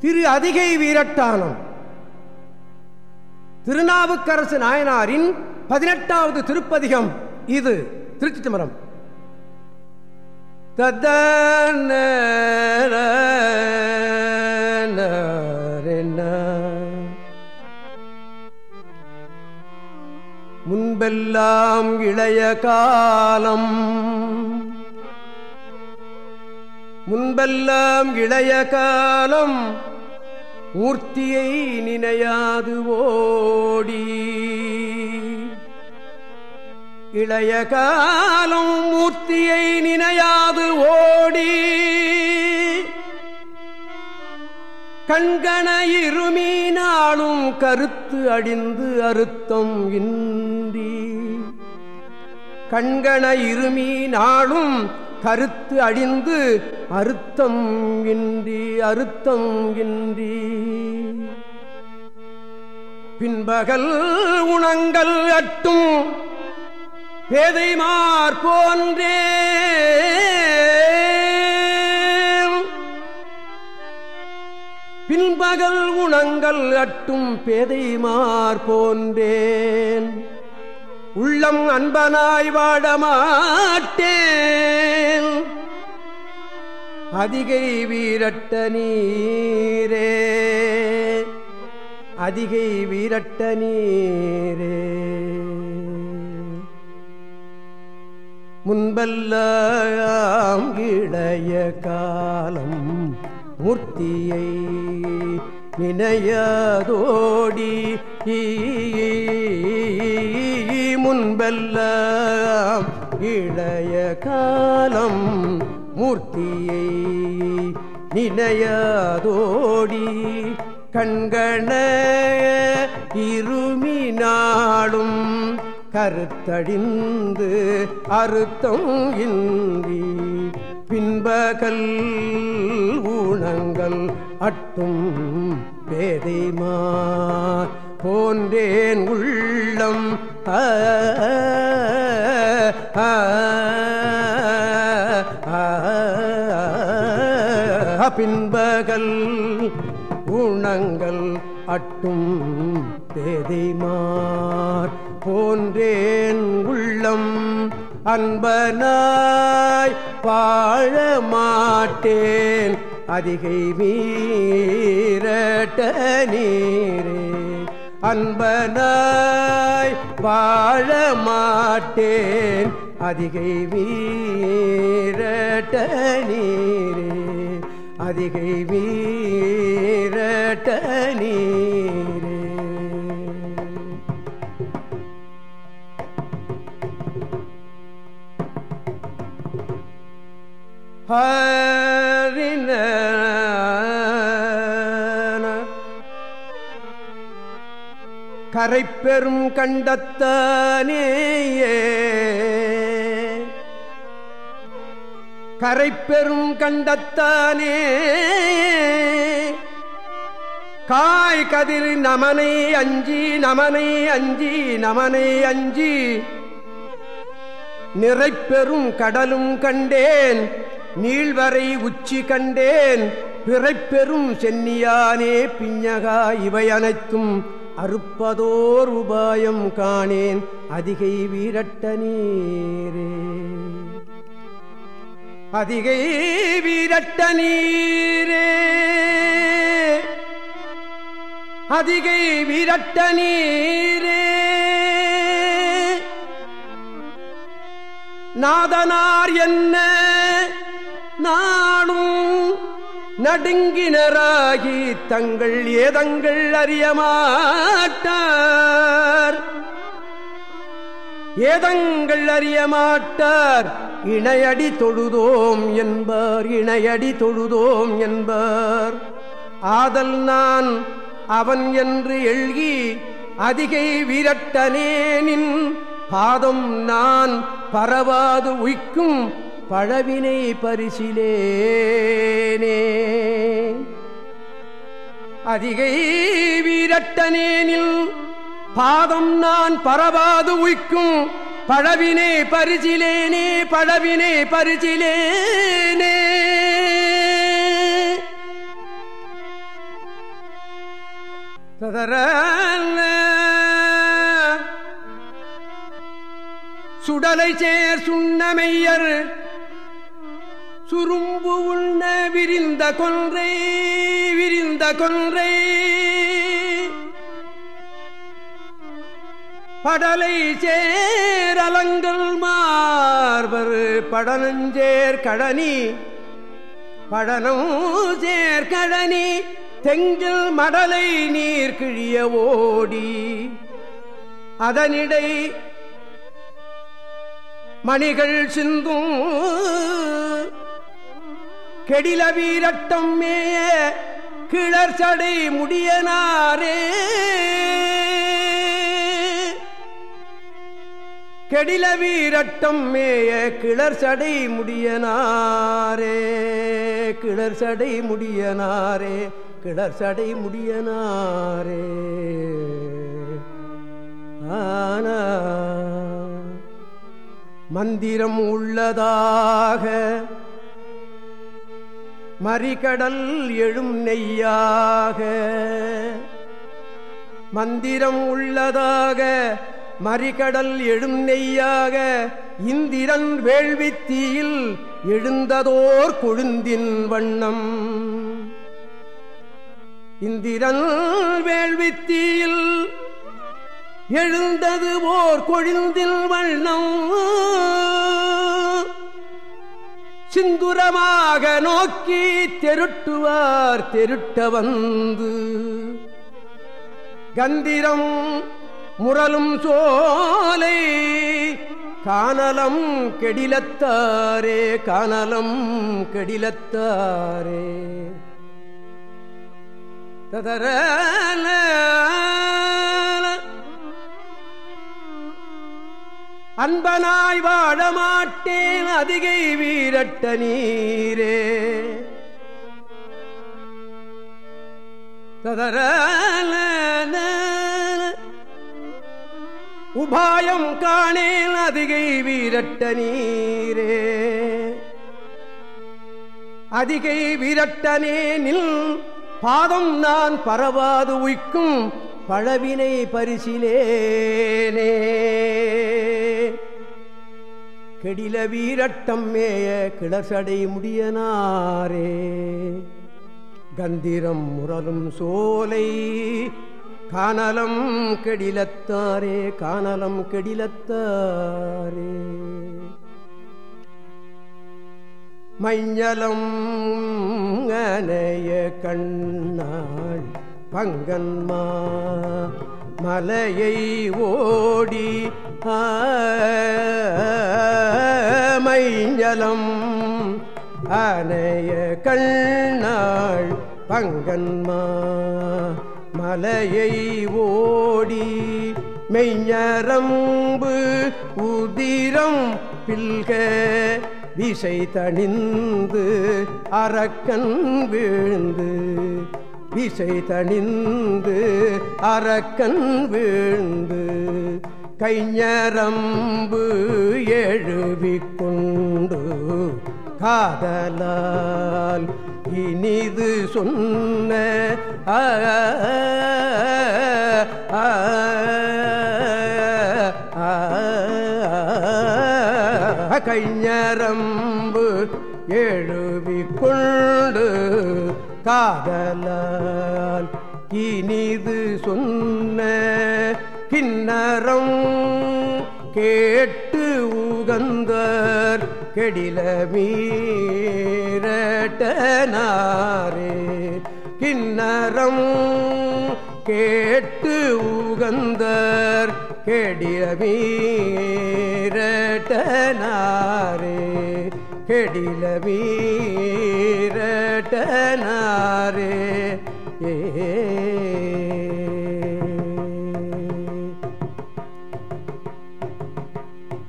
திரு அதிகை வீரட்டானம் திருநாவுக்கரசு நாயனாரின் பதினெட்டாவது திருப்பதிகம் இது திருச்சி தமரம் தத்தன முன்பெல்லாம் இளைய காலம். முன்பெல்லாம் இளைய காலம். மூர்த்தியை நினையாது ஓடி. இளைய காலம் மூர்த்தியை நினையாது ஓடி. கண்கண இருமீனாலும் கருத்து அடிந்து அறுத்தம் இன்றி. கண்கண இருமீனாலும் கருத்து அழிந்து அறுத்தம் இன்றி அறுத்தம் இன்றி. பின்பகல் உணங்கள் அட்டும் பேதைமார் போன்றே. பின்பகல் உணங்கள் அட்டும் பேதைமார் போன்றேன். உள்ளம் அன்பனாய் வாடமாட்டேன். அதிகை வீரட்ட நீரே. அதிகை வீரட்ட நீரே. முன்பெல்லாம் இளைய காலம் மூர்த்தியை நினையதோடி. ஈ முன்பெல்லாம் இளைய காலம் மூர்த்தியை நினையதோடி கண்கண இருமினாலும் கருத்தடிந்து அறுத்தம் இந்தி பின்பகல் ஊனங்கள் அட்டும் பேதைமா போன்றேன் உள்ளம் பின்பகல் உணங்கள் அட்டும் தேதிமார் போன்றேன் உள்ளம் அன்பனாய் பாழ மாட்டேன் அதிகை மீரட்ட நீரே அன்பனாய் வாழ மாட்டேன். அதிகை வீரட்ட நீரே. அதிகை வீரட்ட நீரே. ஹரின கரைப்பெரும் கண்டத்தானேயே. கரைப்பெரும் கண்டத்தானே காய் கதிர் நமனை அஞ்சி நமனை அஞ்சி நமனை அஞ்சி. நிறைப்பெரும் கடலும் கண்டேன் நீள்வரை உச்சி கண்டேன். பிறைப்பெரும் சென்னியானே பிஞ்சகா இவை அனைத்தும் அறுப்பதோர் உபாயம் காணேன் அதிகை வீரட்ட நீரே. அதிகை வீரட்ட நீரே. அதிகை வீரட்ட நீரே. நாதனார் என்ன நானும் நடுங்கினராகி தங்கள் ஏதங்கள் அறியமாட்டார் ஏதங்கள் அறியமாட்டார் இணையடி தொழுதோம் என்பார் இணையடி தொழுதோம் என்பார். ஆதல் நான் அவன் என்று எழுகி அதிகை வீரட்டனேனின் பாதம் நான் பரவாது உய்க்கும் பழவினை பரிசிலேனே. அதிகை வீரட்டனேனில் பாதம் நான் பரவாது உய்க்கும் பழவினை பரிசிலேனே பழவினை பரிசிலேனே. ததர சுடலை சேர் சுண்ணமையர் சுரும்பு உண்ண விரிந்த கொன்றை விரிந்த கொன்றை. படலை சேரலங்கள் மார்பர் படனஞ்சேர் கடனி. படனம் சேர் கடனி தெங்கில் மடலை நீர் கிழிய ஓடி. அதனிடை மணிகள் சிந்தும் கெடில வீரட்டம் மேய கிளர் சடை முடியனாரே. கெடில வீரட்டம் மேய கிளர் சடை முடியனாரே. கிளர் சடை முடியனாரே. கிளர் சடை முடியனாரே. ஆனா மந்திரம் உள்ளதாக மறிகடல் எழும் நெய்யாக. மந்திரம் உள்ளதாக மறிகடல் எழும் நெய்யாக இந்திரன் வேள்வித்தீயில் எழுந்ததோர் கொழுந்தின் வண்ணம். இந்திரன் வேள்வித்தீயில் எழுந்தது ஓர் கொழுந்தில் வண்ணம். சிந்துரமாக நோக்கி தெருட்டுவார் தெருட்ட வந்து கந்திரம் முரலும் சோலை காணலம் கெடிலத்தாரே காணலம் கெடிலத்தாரே. ததர அன்பனாய் வாழமாட்டேன் அதிகை வீரட்ட நீரே. ததர உபாயம் காணேன் அதிகை வீரட்ட நீரே. அதிகை வீரட்டனேனில் பாதம் நான் பரவாது உய்க்கும் பழவினை பரிசிலேனே. கெடில வீரட்டம் மேய கிளசடை முடியனாரே. கந்திரம் முரலும் சோலை காணலம் கெடிலத்தாரே காணலம் கெடிலத்தாரே. மைஞ்சலம் அனைய கண்ணாள் பங்கன்மா மலையை ஓடி ஆ மைஞ்சலம் அனைய கண்ணாள் பங்கன்மா மலையை ஓடி மெய்ஞரம்பு உதிரம் பில்க விசை தணிந்து அரக்கன் வீழ்ந்து. விசை தணிந்து அரக்கன் வீழ்ந்து. கைஞரம்பு எழுவிக்கொண்டு காதலால் இனிது சொன்ன கைஞரம்பு எழுவிக்கொண்டு காதலால் இனிது சொன்ன கிண்ணறம் கேட்டு உகந்தர் கெடில மீரட்டனாரே கிண்ணறம் கேட்டு உகந்தர் கெடில மீரட்டனாரே கெடில மீரட்டனாரே